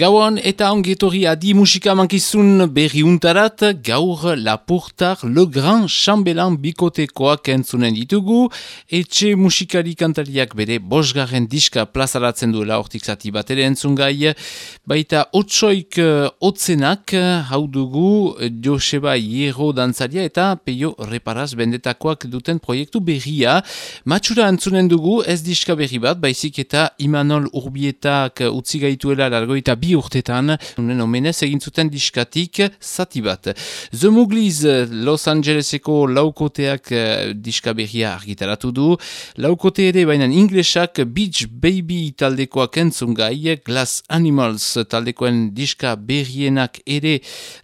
Gauan eta ongetorri adi musika mankizun berri untarat, gaur Lapurtar Le Grand Chambelan bikotekoak entzunen ditugu, etxe musikari kantariak bere bosgarren diska plazaratzen duela hortik zati bat ere entzun gai, baita otsoik uh, otzenak hau dugu Joseba Hierro dantzaria eta Peio Reparaz bendetakoak duten proiektu berria. Matxura entzunen dugu ez diska berri bat, baizik eta Imanol Urbietak utzi gaituela largoita bi urtetan, unen omenez egin zuten diskatik zati bat. The Mugliz Los Angeleseko laukoteak uh, diska berria argitaratu du, laukote ere bainan inglesak Beach Baby taldekoak entzun gai, Glass Animals taldekoen diska berrienak ere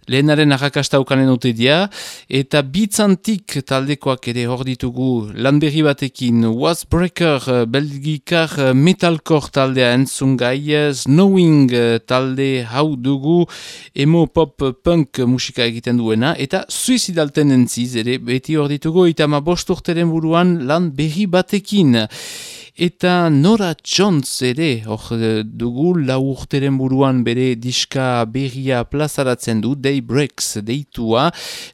lehenaren arrakasta ukanen dute dia, eta Bitzantik taldekoak ere hor ditugu lan batekin. Wasbreaker belgikar metalcore taldea entzun gai, Snowing talde hau dugu emo pop punk musika egiten duena eta suizidalten entziz ere beti hor ditugu eta ma bosturteren buruan lan berri batekin eta Nora Jones ere hor eh, dugu lau urteren buruan bere diska berria plazaratzen du Day Breaks deitua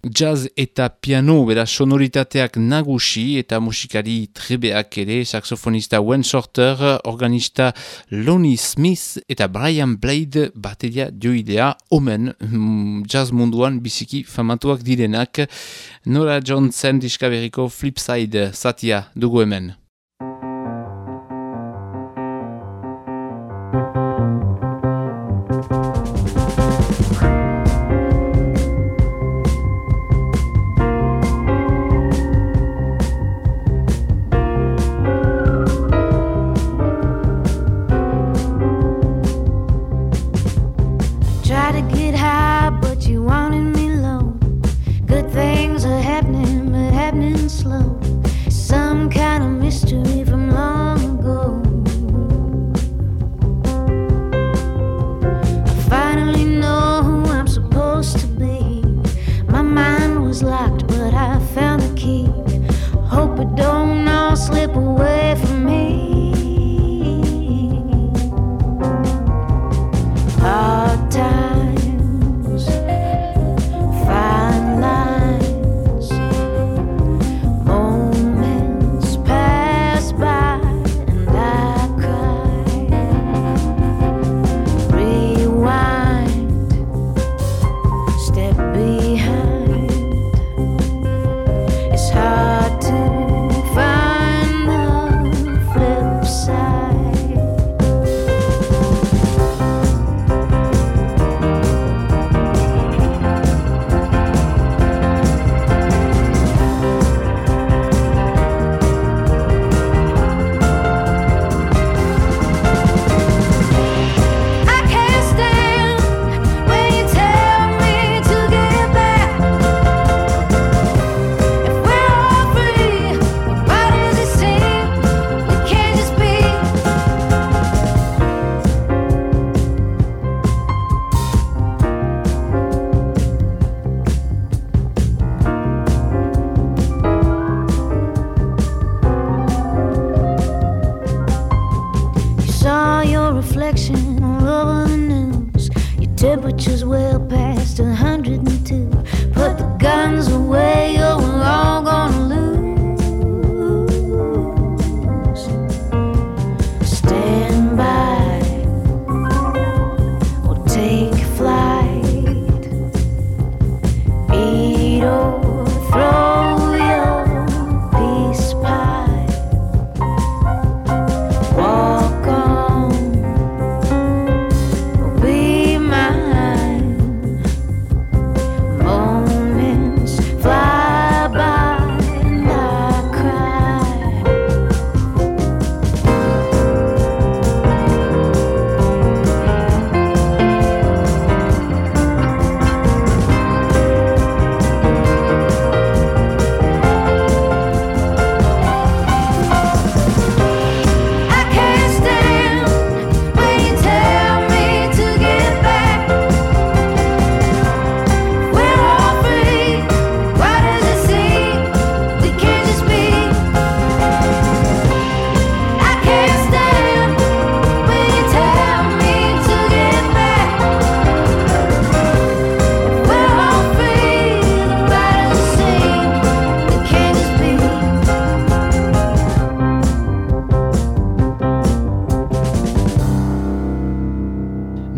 jazz eta piano bera sonoritateak nagusi eta musikari trebeak ere saxofonista Wen Shorter organista Lonnie Smith eta Brian Blade bateria joidea omen mm, jazz munduan biziki famatuak direnak. Nora Jonesen diska berriko Flipside satia dugu hemen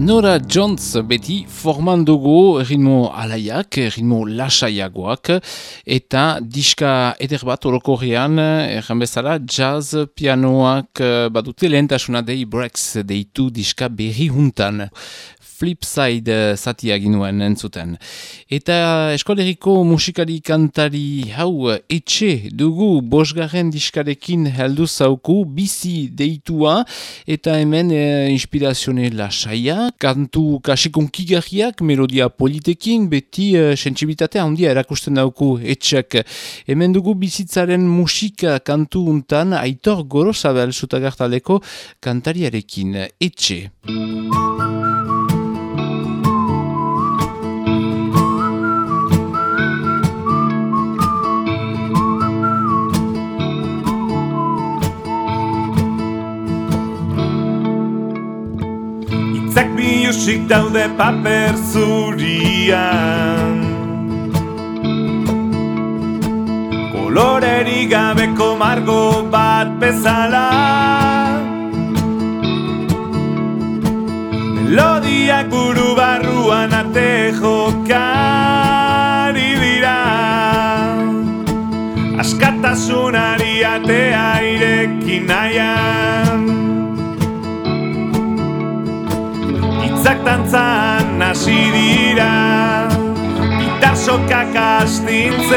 Nora Jones beti forman dugu ritmo alaiak, ritmo lasaiagoak, eta diska eder bat orokorrean, erran bezala, jazz pianoak badute lehentasuna dei breaks deitu diska berri juntan. Flipside uh, zatia ginuen entzuten. Eta eskoleriko musikari kantari hau etxe dugu bosgarren diskarekin heldu zauku bizi deitua eta hemen uh, inspirazione lasaia, kantu kasikon kigarriak, melodia politekin, beti uh, sensibilitatea handia erakusten dauku etxek. Hemen dugu bizitzaren musika kantu untan aitor gorosabel zutagartaleko kantariarekin etxe. Biusik daude paper zurian. Koloreri gabeko margo bat bezala. Melodiak buru barruan ate jokari dira Askatasunari atea irekin nahian Itzak tantzan hasi dira Gitar sokak astintzean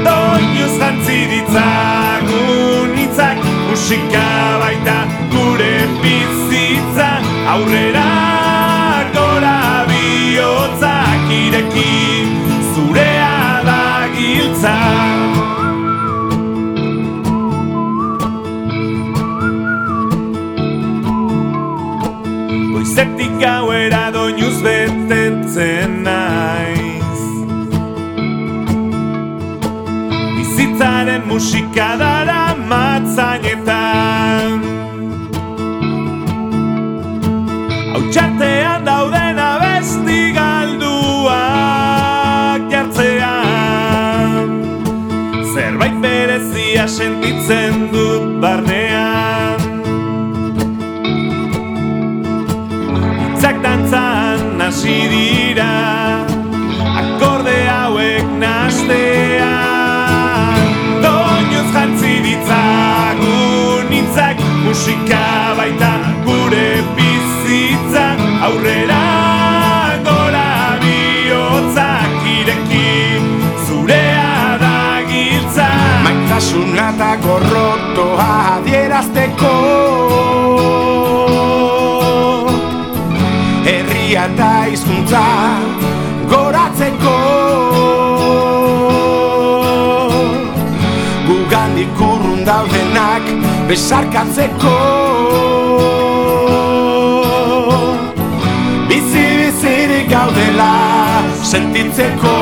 Doinuz jantzi ditzagun itzak Musika baita gure bizitza. Aurrera gauera doinuz betetzen naiz. Bizitzaren musika dara matzainetan Hau txartean dauden abesti galduak jartzean. Zerbait berezia sentitzen dut barnean hasi dira Akorde hauek nastean Doinuz jantzi ditzagun itzak Musika baita gure bizitza. Aurrera gora bihotzak ireki Zurea da giltza. Maitasuna eta gorrotoa adierazteko hizkuntza goratzeko. Gugandik urrun daudenak besarkatzeko. Bizi bizirik gaudela sentitzeko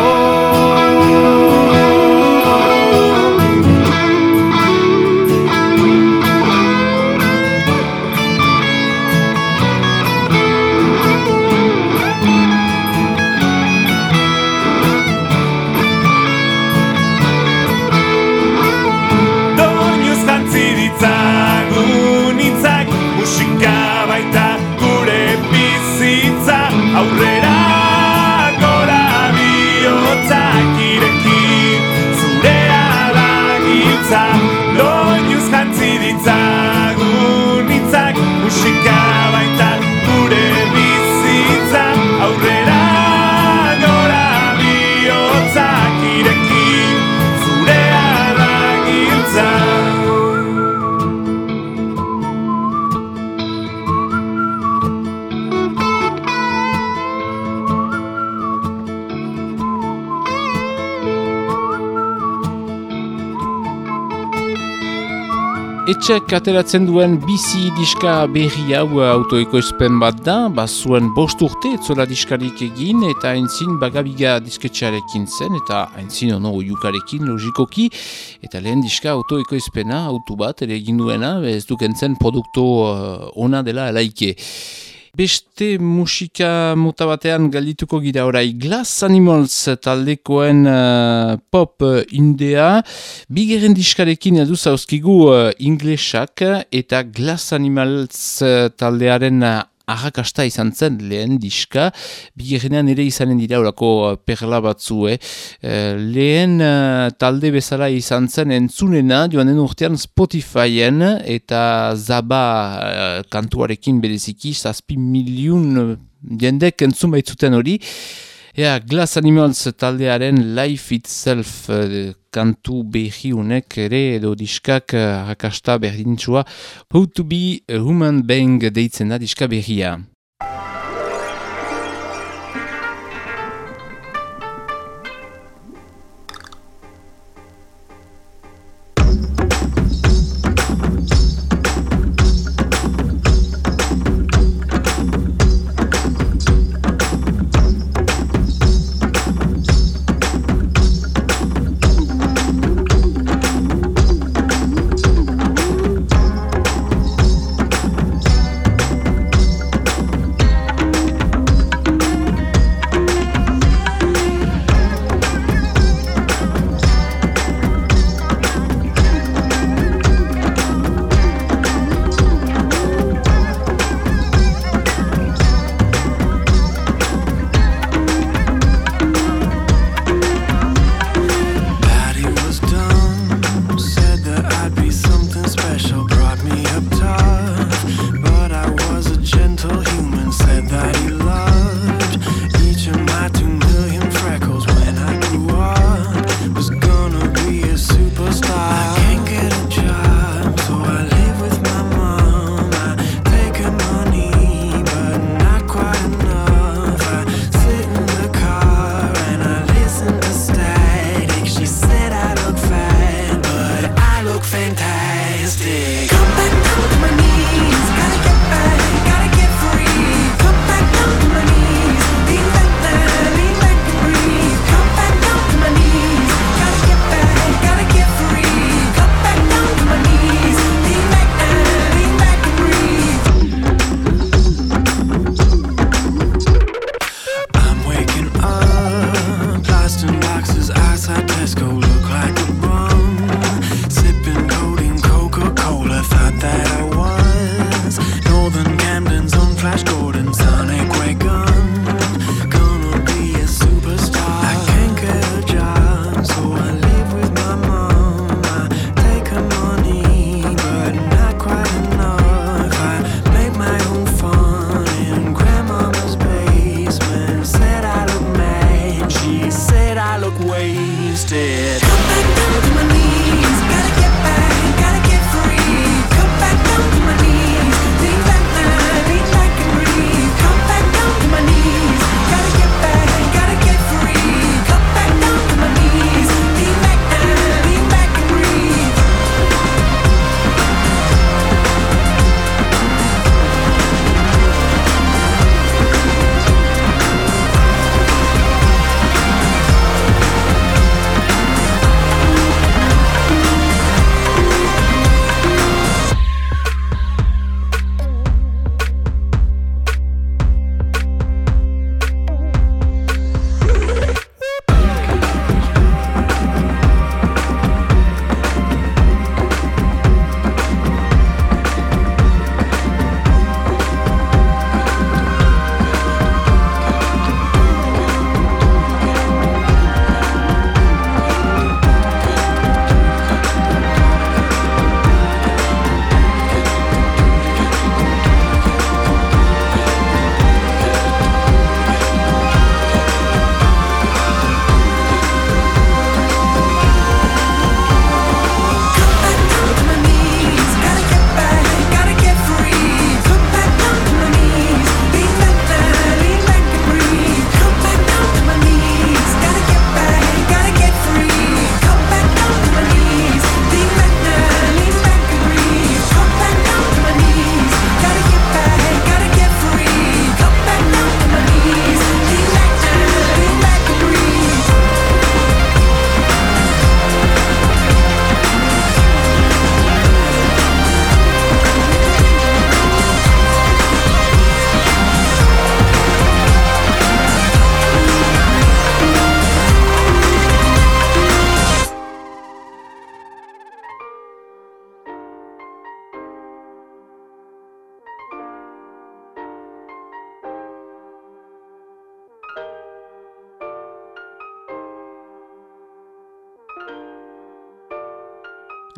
itzak Musika Etxek ateratzen duen bizi diska berri hau autoekoizpen bat da, bazuen bost urte etzola diskarik egin eta entzin bagabiga disketxarekin zen eta entzin ono oiukarekin logikoki eta lehen diska autoekoizpena autu bat ere egin duena, ez dukentzen produkto uh, ona dela alaike. Beste musika mota batean galdituko gira orai Glass Animals taldekoen uh, pop uh, indea. Bigeren diskarekin edu zauzkigu uh, inglesak eta Glass Animals uh, taldearen uh, arrakasta izan zen lehen diska, bigarrenean ere izanen dira orako perla batzu, eh? lehen talde bezala izan zen entzunena, joan den urtean Spotifyen eta zaba kantuarekin bereziki, zazpi miliun jendek entzun baitzuten hori, Ea, Glass Animals taldearen Life Itself uh, kantu behi unek ere edo diskak uh, hakasta How to be a human being deitzen da diska behia.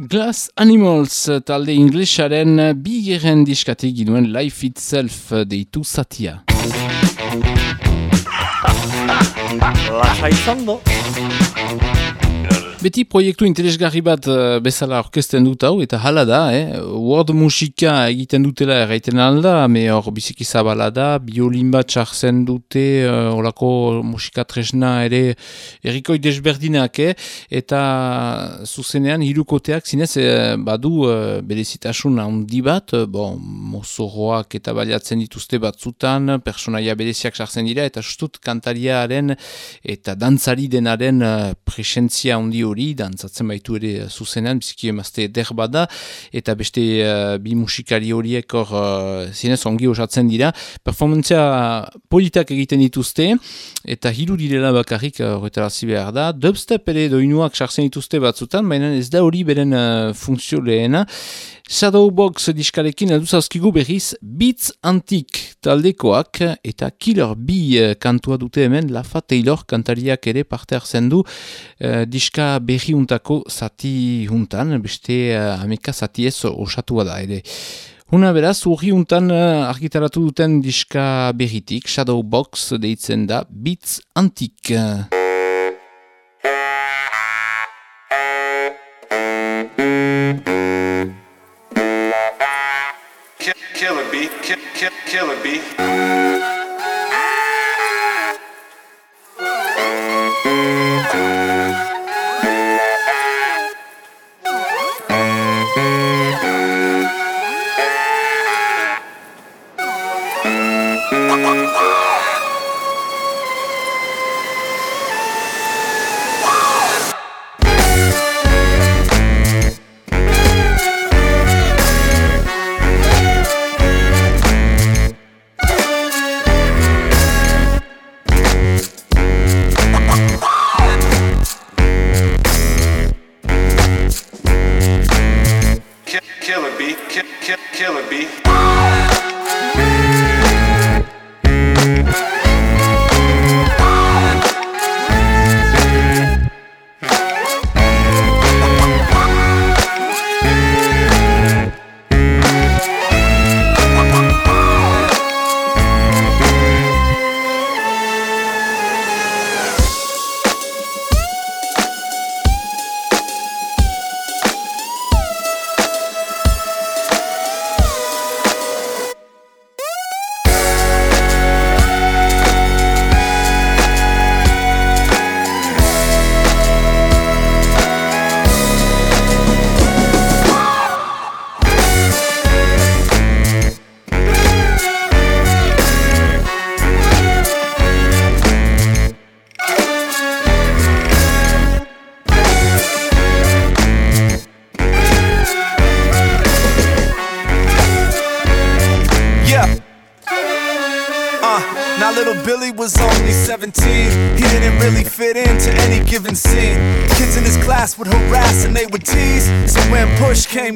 Glass Animals talde inglesaren bigeren diskatik ginuen Life Itself deitu zatia. Lasa izan do. Beti proiektu interesgarri bat uh, bezala orkesten dut hau, eta hala da, eh? Word musika egiten dutela erraiten alda, me hor biziki zabala da, biolin bat txartzen dute, uh, olako musika tresna ere errikoi desberdinak, eh? eta zuzenean hirukoteak zinez eh, badu uh, berezitasun handi bat, bon, mozoroak eta baliatzen dituzte batzutan, personaia bereziak sartzen dira, eta sustut kantariaren eta dantzari denaren uh, presentzia handi hori, dantzatzen baitu ere eh, zuzenean, biziki emazte eder bada, eta beste uh, bi musikari horiek hor uh, zinez ongi osatzen dira. Performantzia politak egiten dituzte, eta hiru direla bakarrik horretarazi uh, behar da. Dubstep ere doinuak sartzen dituzte batzutan, baina ez da hori beren uh, funtzio lehena. Shadowbox diskarekin alduzazkigu berriz Beats Antik taldekoak eta Killer B kantua dute hemen Lafa Taylor kantariak ere parte hartzen du uh, diska berri untako zati juntan, beste uh, ameka zati ez osatua da ere. Huna beraz, urri untan uh, argitaratu duten diska berritik, Shadowbox deitzen da Beats Antik. killer bee, kill, kill, killer bee. kill a B.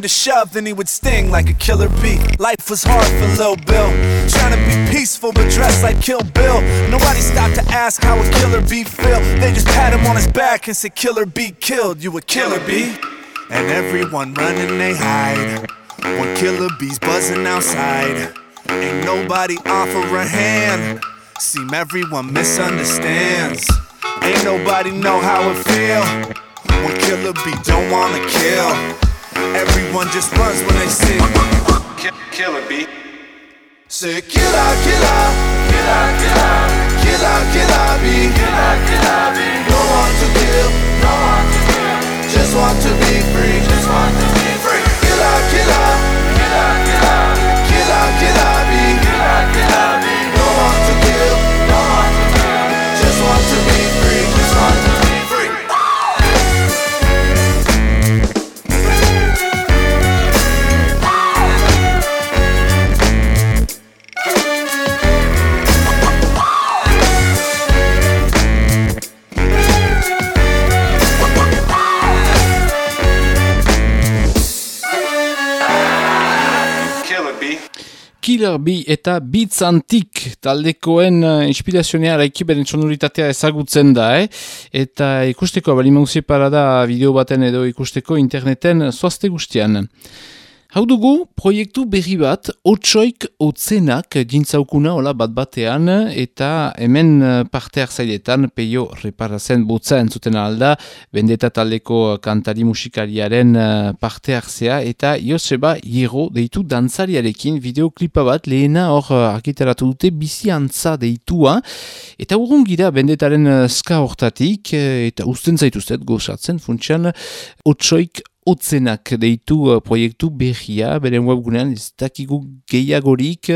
to shove, then he would sting like a killer bee. Life was hard for Lil Bill. Trying to be peaceful, but dressed like Kill Bill. Nobody stopped to ask how a killer bee feel. They just pat him on his back and said, Killer bee killed. You a killer bee? And everyone running, they hide. One killer bee's buzzing outside. Ain't nobody offer a hand. Seem everyone misunderstands. Ain't nobody know how it feel. One killer bee don't wanna kill. Everyone just runs when they see Killer beat. Say killer, killer, killer, killer, killer, killer bee, killer, killer bee. Don't want to kill, don't want to kill. Just want to be free, just want to be free. Killer, killer, killer, killer, killer killer, B eta Beats Antik taldekoen uh, inspirazionea raikiberen sonuritatea ezagutzen da, eh? eta ikusteko, bali mauzi parada bideo baten edo ikusteko interneten zoazte guztian. Hau dugu, proiektu berri bat, otsoik otzenak dintzaukuna hola bat batean, eta hemen eh, parte zailetan peio reparazen botza entzuten alda, bendeta taldeko kantari musikariaren eh, parte hartzea, eta Joseba Hierro deitu dantzariarekin videoklipa bat lehena hor eh, argitaratu dute bizi antza deitua, eta urrun gira bendetaren ska hortatik, eta usten zaituzet gozatzen funtsian, otsoik Otzenak deitu uh, proiektu berria, beren webgunean ez dakigu gehiagorik,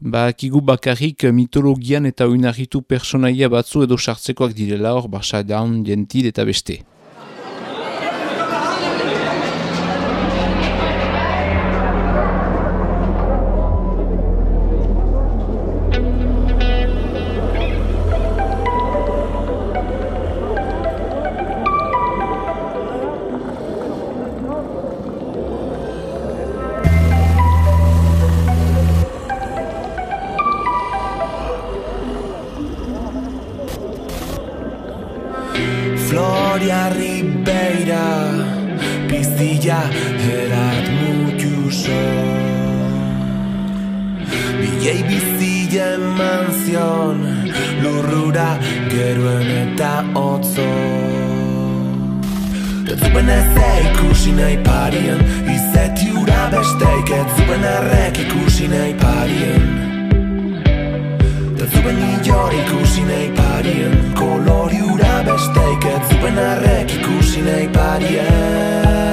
bakigu bakarrik mitologian eta uinarritu personaia batzu edo sartzekoak direla hor, basa daun, gentil eta beste. Bilei bizile eman zion Lurrura geruen eta otzo Ez zuen ez ikusi nahi parien Izeti ura besteik ez zuen arrek ikusi nahi parien. Ez zuen inor ikusi nahi parien Kolori ura besteik ez zuen arrek ikusi nahi parien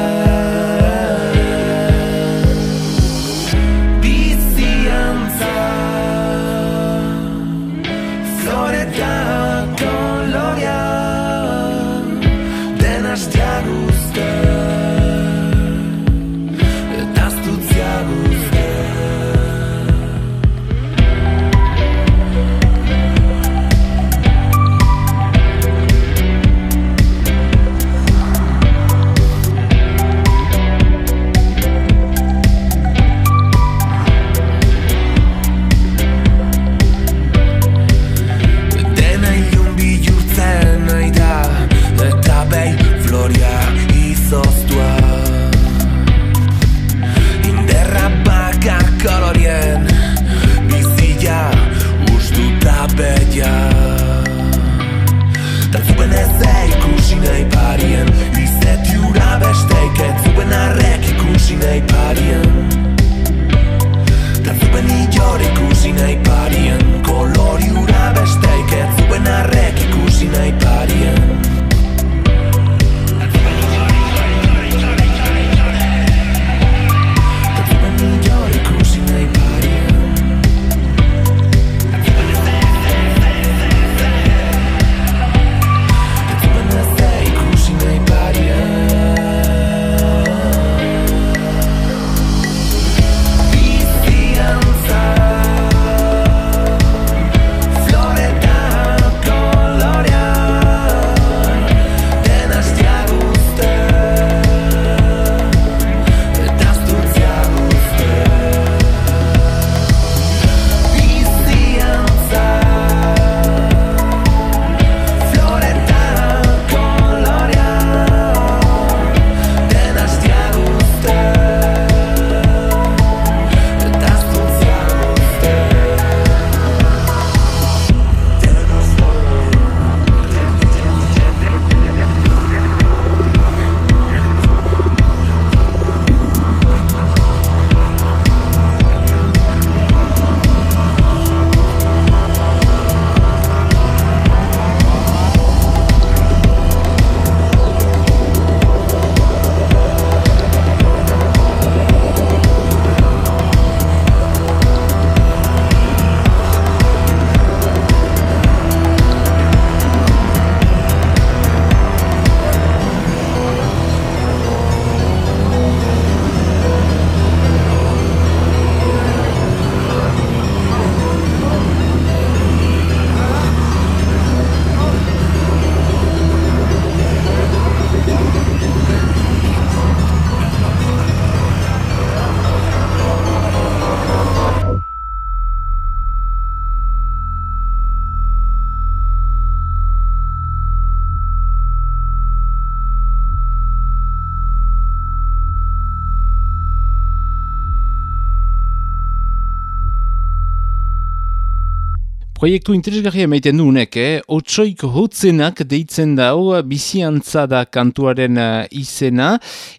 proiektu interesgarria maiten du unek, eh? Otsoik hotzenak deitzen dau biziantza da kantuaren uh, izena,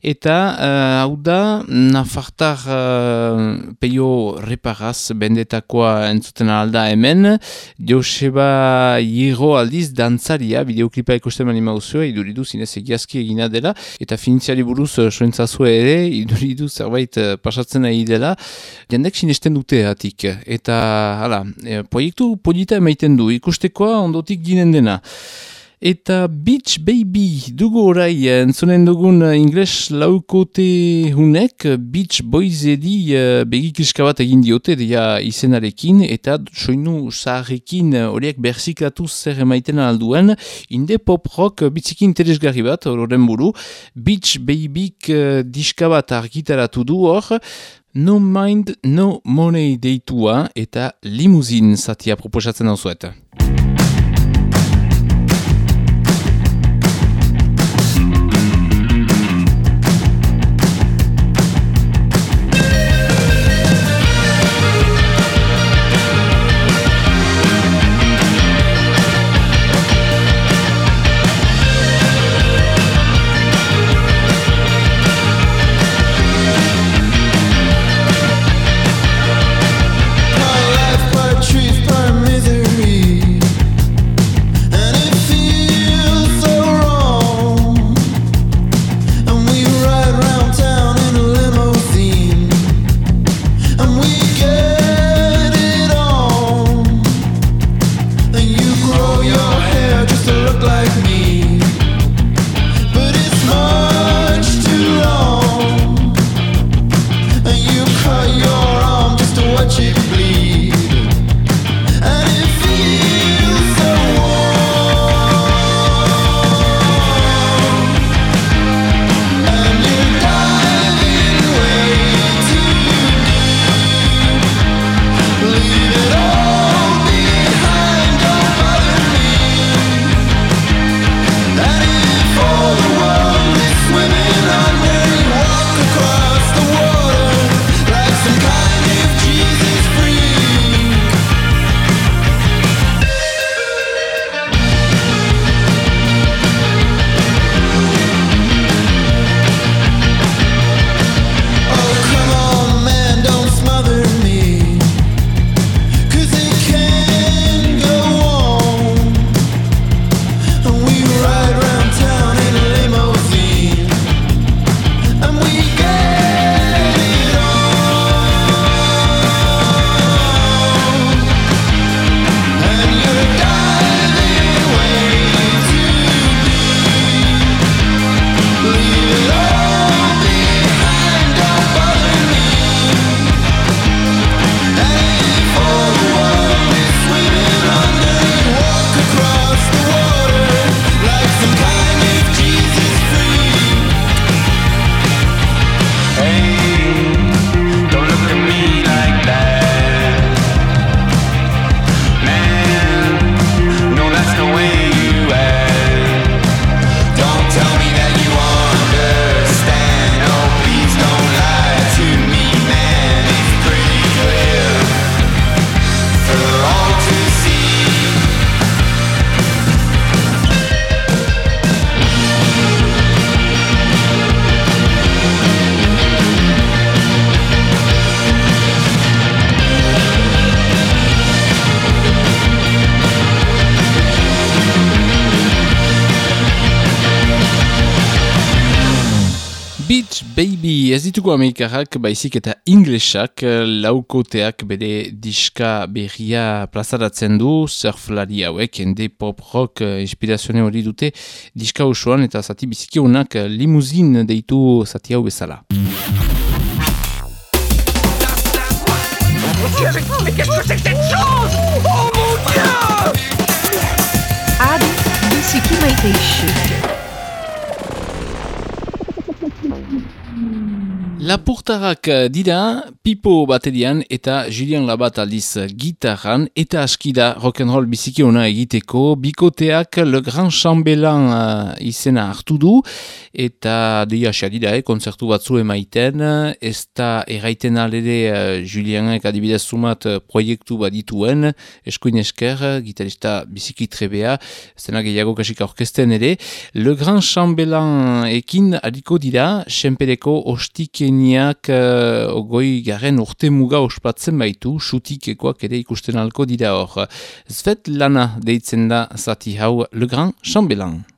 eta uh, hau da, nafartar uh, peio reparaz bendetakoa entzuten alda hemen, Joseba Hiro aldiz dantzaria, bideoklipa ikusten mani mauzua, iduridu zinez egiazki egina dela, eta finitziari buruz uh, soentzazue ere, iduridu zerbait uh, pasatzen nahi dela, jendek sinesten dute atik, eta hala, e, proiektu polita emaiten du, ikustekoa ondotik ginen dena. Eta Beach Baby dugu orai, entzunen dugun ingles laukote hunek, Beach Boys edi uh, begikiska bat egin diote dia izenarekin, eta soinu zaharrekin horiek berzikatu zer emaiten alduen, inde pop rock bitzikin interesgarri bat, horren buru, Beach Babyk uh, diska bat argitaratu du hor, No Mind No Money deitua eta limuzin zatia proposatzen hau zuet. Ditugu amerikarrak baizik eta inglesak laukoteak bere diska berria plazaratzen du surflari hauek ende pop rock inspirazione hori dute diska osoan eta zati biziki honak limuzin deitu zati hau bezala. Adi, biziki maite isu. Lapurtarrak dira Pipo baterian eta Julian Labat aldiz gitarran eta askida rock'n'roll biziki ona egiteko. Bikoteak Le Grand Chambellan uh, izena hartu du eta deia xadida, eh, konzertu batzu emaiten. Ez da erraiten alere uh, Julianek adibidez sumat uh, proiektu bat dituen eskuin esker, gitarista biziki trebea zena gehiago kasik orkesten ere. Le Grand Chambellan ekin adiko dira, senpereko ostikeniak uh, ogoi garen urte muga ospatzen baitu, xutikekoak ere ikusten alko dira hor. Zvet lana deitzen da zati hau Le Grand Chambellan.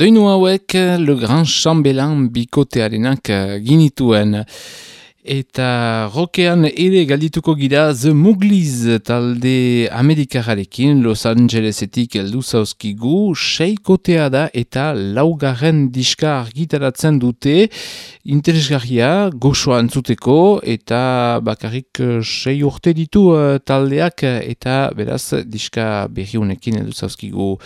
Doinu hauek Le Grand Chambellan bikotearenak uh, ginituen. Eta rokean ere galdituko gira The Mugliz talde Amerikararekin Los Angelesetik eldu zauzkigu. Seikotea da eta laugarren diska argitaratzen dute. Interesgarria goxoa antzuteko eta bakarrik uh, sei urte ditu taldeak eta beraz diska berriunekin eldu zauzkigu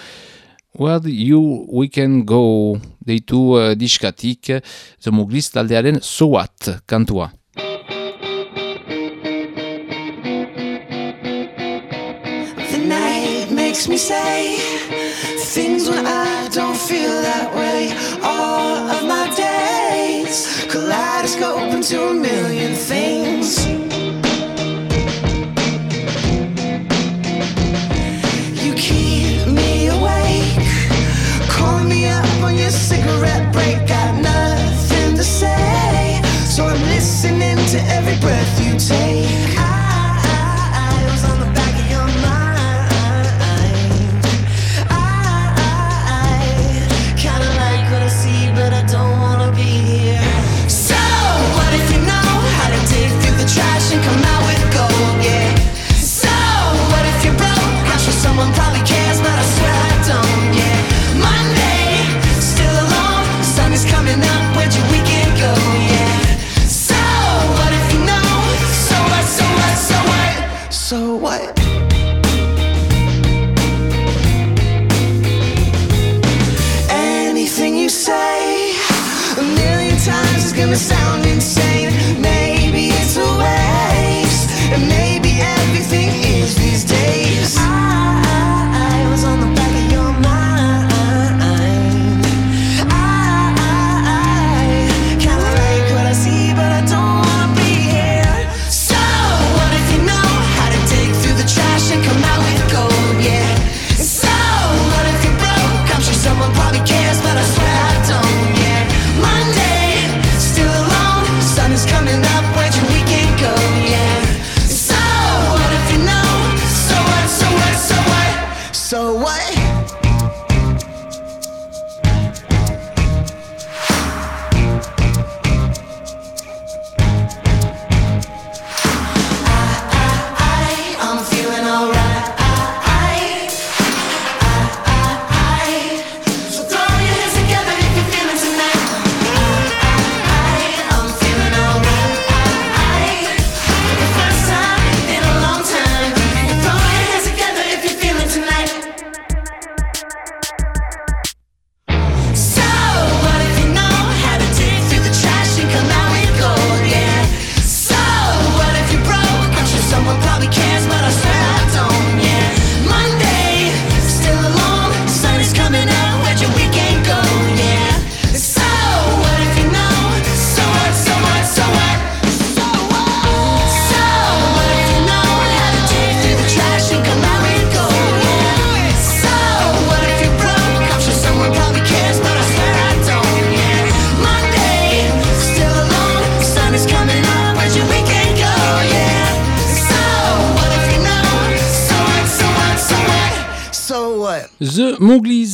Where you we can go deitu uh, diskatik zemugliz taldearen What kantua. The night makes me say things when I don't feel that way. All of my days kaleidoscope into a million things. Every breath you take.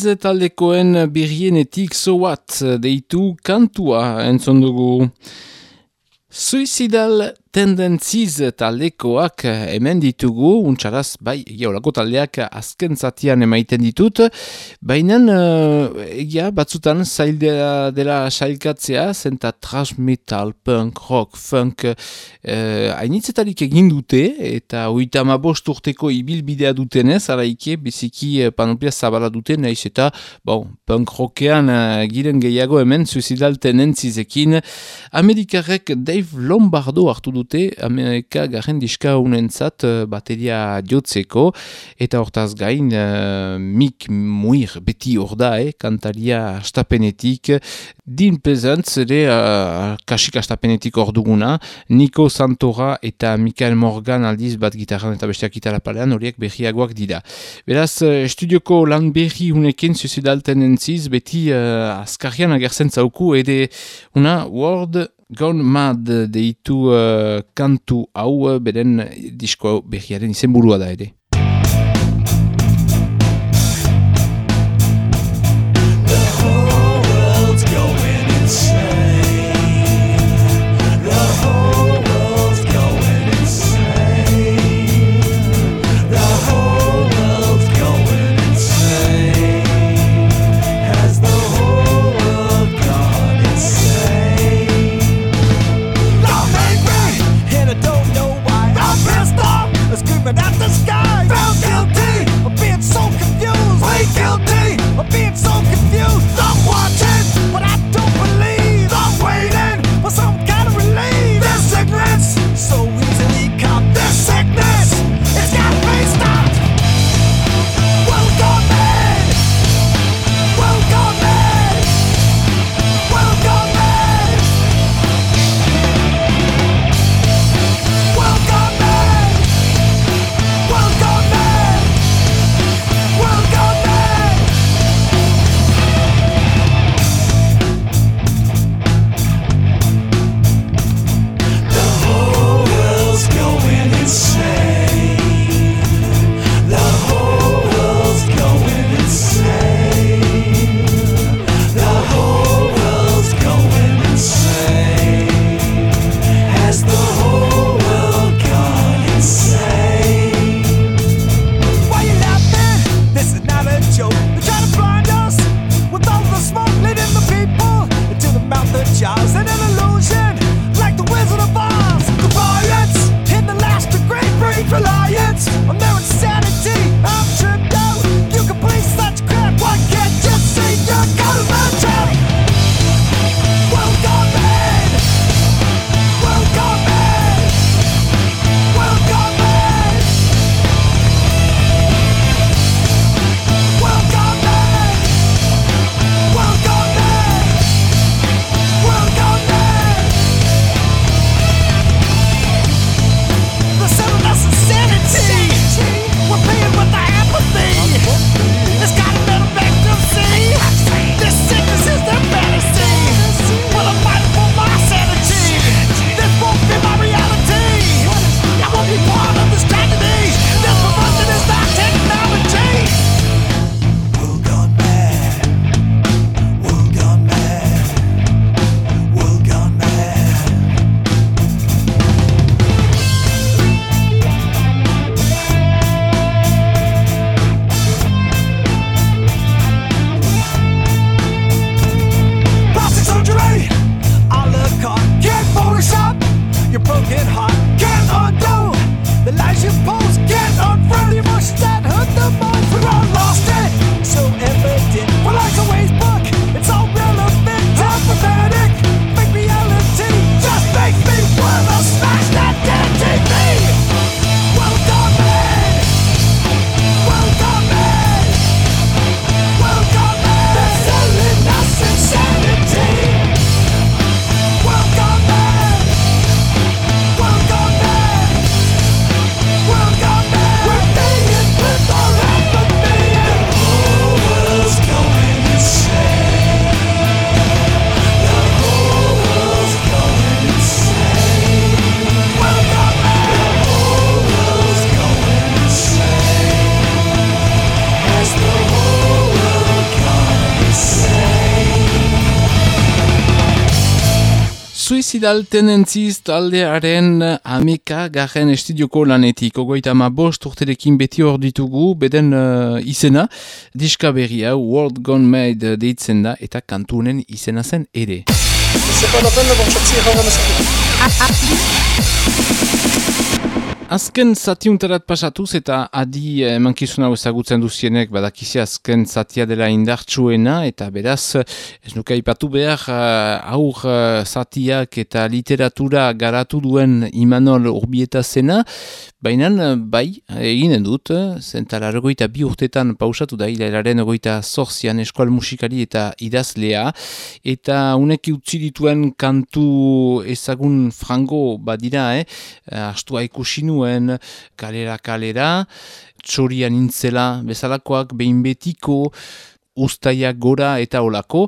Mugliz taldekoen birrienetik so what deitu kantua entzon dugu. Suicidal tendentziz taldekoak hemen ditugu, untxaraz, bai, egia taldeak azken zatian emaiten ditut, baina egia batzutan zail dela, sailkatzea, zenta trash metal, punk, rock, funk, eh, hainitzetarik egin dute, eta oita ma urteko ibilbidea dutenez, araike, biziki eh, panoplia zabala duten, naiz eta, bon, punk rockean uh, giren gehiago hemen, suicidal tendentzizekin, Amerikarek Dave Lombardo hartu dute Amerika garen diska unentzat uh, bateria jotzeko. Eta hortaz gain uh, Mik Muir beti hor da, eh, kantaria astapenetik Din Peasants ere uh, kasik astapenetik hor duguna. Nico Santora eta Mikael Morgan aldiz bat gitarran eta besteak gitarra palean horiek berriagoak dira. Beraz, estudioko lan berri unekin suicidalten entziz beti uh, azkarrian agertzen zauku ede una World Gone Mad deitu uh, kantu hau beren disko behiaren izenburua da ere. Suicidal Tendencies taldearen ameka garen estudioko lanetik. Ogoita ma bost urterekin beti hor ditugu, beden uh, izena, diska berria World Gone Made deitzen da, eta kantunen izena zen ere. Azken zatiuntarat pasatuz eta adi emankizuna ezagutzen duzienek badakizi azken zatia dela indartsuena eta beraz ez nuka ipatu behar uh, aur uh, zatiak eta literatura garatu duen Imanol Urbieta zena baina bai eginen dut zentara ergoita bi urtetan pausatu da hilararen ergoita zorzian eskual musikari eta idazlea eta unek utzi dituen kantu ezagun frango badira eh? astua ikusinu nuen kalera kalera, txorian intzela bezalakoak behin betiko, ustaiak gora eta olako.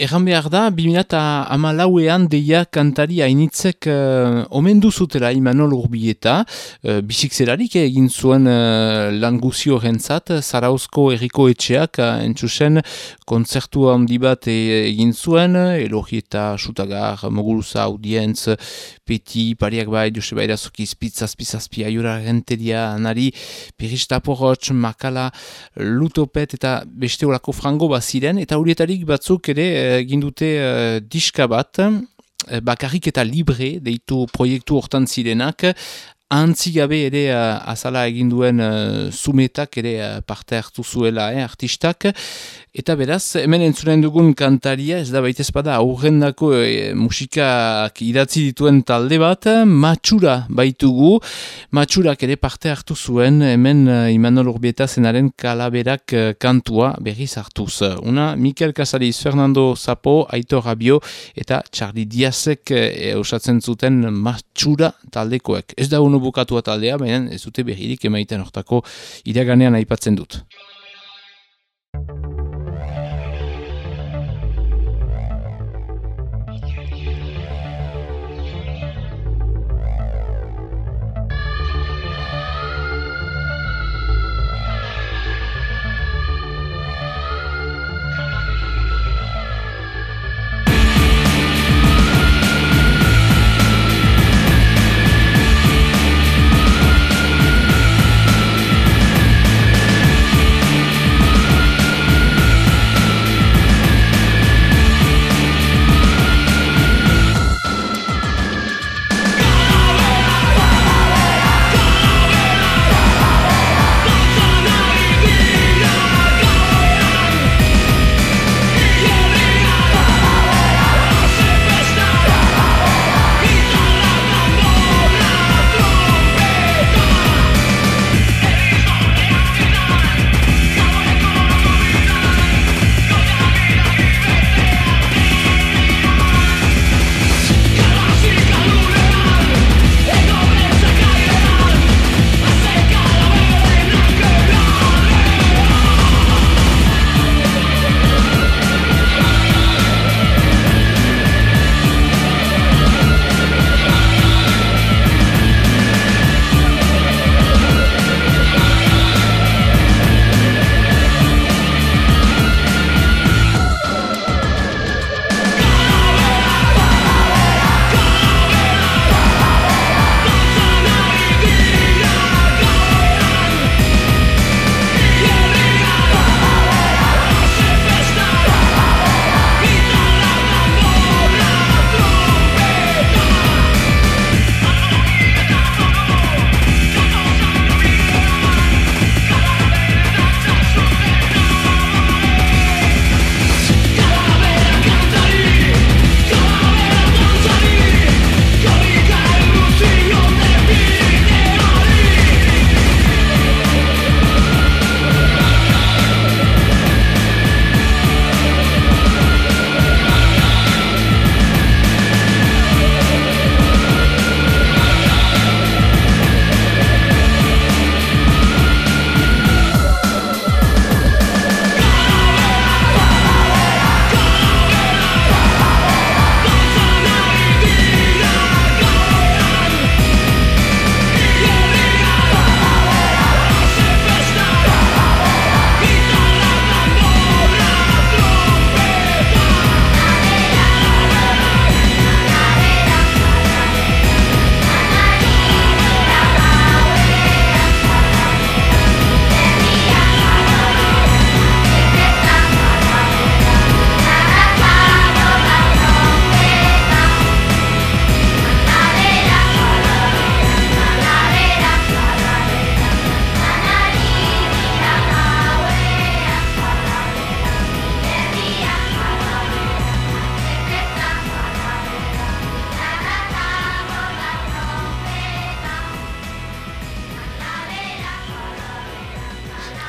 Egan behar da, 2008an deia kantari hainitzek uh, omen duzutela Imanol Urbieta, uh, bisik zerarik egin zuen uh, lan guzio rentzat, Zarauzko erriko etxeak, uh, entzusen kontzertu handi bat egin zuen, elogi eta sutagar, moguruza, audientz, peti, pariak bai, duse bai da zuki, spitza, spitza, spia, jura renteria, nari, pirista porrotx, makala, lutopet eta beste olako frango baziren, eta horietarik batzuk ere eh, egin dute uh, diska bat, uh, bakarrik eta libre deitu proiektu hortan zirenak, Antzi gabe ere uh, azala egin duen uh, zumetak ere uh, parte hartu zuela eh, artistak. Eta beraz, hemen entzuren dugun kantaria, ez da baita espada aurrendako e, musikak idatzi dituen talde bat, matxura baitugu. Matxurak ere parte hartu zuen, hemen Imanol Urbieta zenaren kalaberak kantua berriz hartuz. Una, Mikel Casaliz, Fernando Zapo, Aitor Rabio eta Charlie Diazek e, osatzen zuten matxura taldekoek. Ez da unu bukatua taldea, baina ez dute berririk emaiten hortako iraganean aipatzen dut.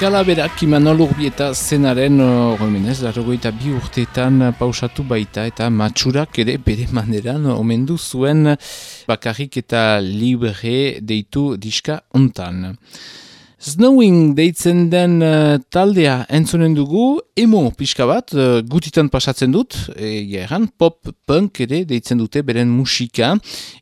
Kalaberak Imanol Urbieta zenaren horremenez, larrogoita bi urteetan pausatu baita eta matxurak ere bere maneran omendu zuen bakarrik eta libre deitu diska ontan. Snowing deitzen den uh, taldea entzunen dugu, emo pixka bat, uh, gutitan pasatzen dut, e, pop punk ere deitzen dute beren musika,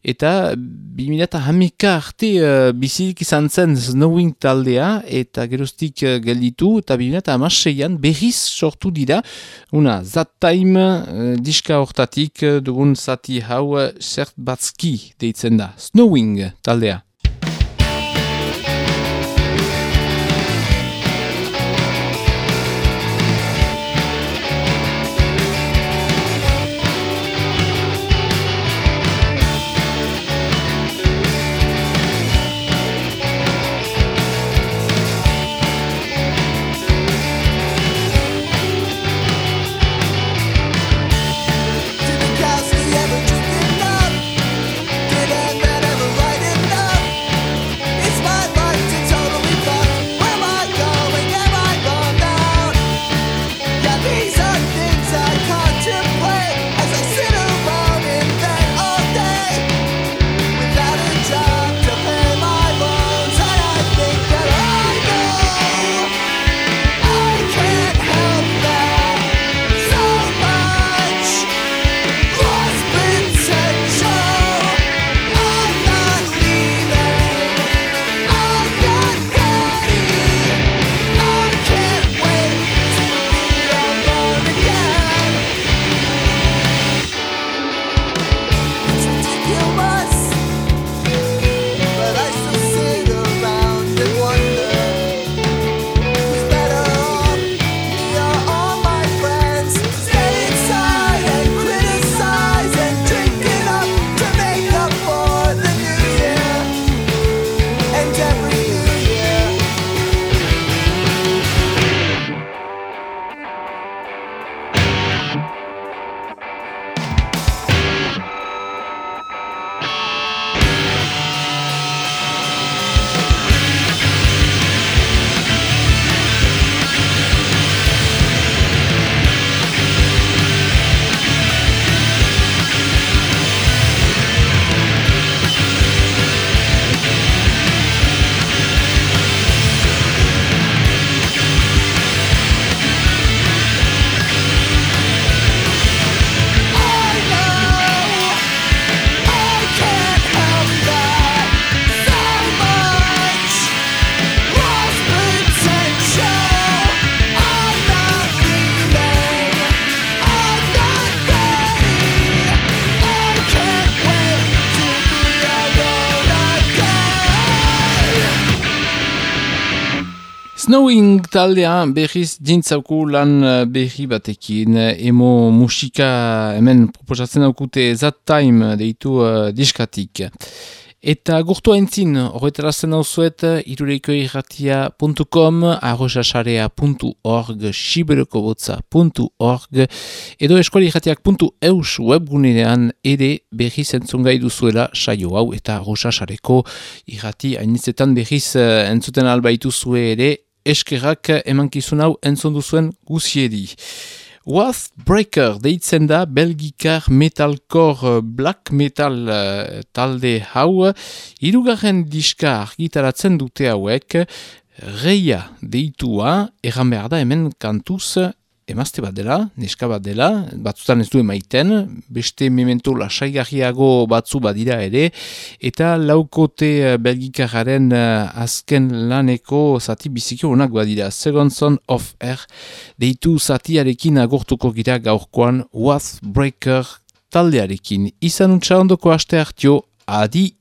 eta 2000 hamika arte uh, bizirik izan zen Snowing taldea, eta gerostik uh, gelditu, eta 2000 amaseian berriz sortu dira, una That Time uh, diska hortatik dugun zati hau uh, zert batzki deitzen da, Snowing taldea. Taldea berriz dintzauku lan eh, berri batekin. Emo musika hemen proposatzen daukute That Time deitu uh, diskatik. Eta gurtu entzin, horretarazen hau zuet, irureiko irratia.com, arrosasarea.org, siberokobotza.org, edo eskualirratiak.eus webgunean ere berriz entzun gai duzuela saio hau, eta arrosasareko irrati hainitzetan berriz eh, entzuten albaitu zue ere, eskerrak emankizun hau entzondu zuen guziedi. Breaker deitzen da belgikar metalcore black metal uh, talde hau, irugarren diska argitaratzen dute hauek, reia deitua, erran behar da hemen kantuz emazte bat dela, neska bat dela, batzutan ez du emaiten, beste memento lasaigarriago batzu badira ere, eta laukote eh, belgikararen uh, azken laneko zati biziko honak badira. Second Son of Air, deitu zatiarekin agortuko gira gaurkoan Breaker taldearekin. Izan untsa ondoko aste hartio, adi!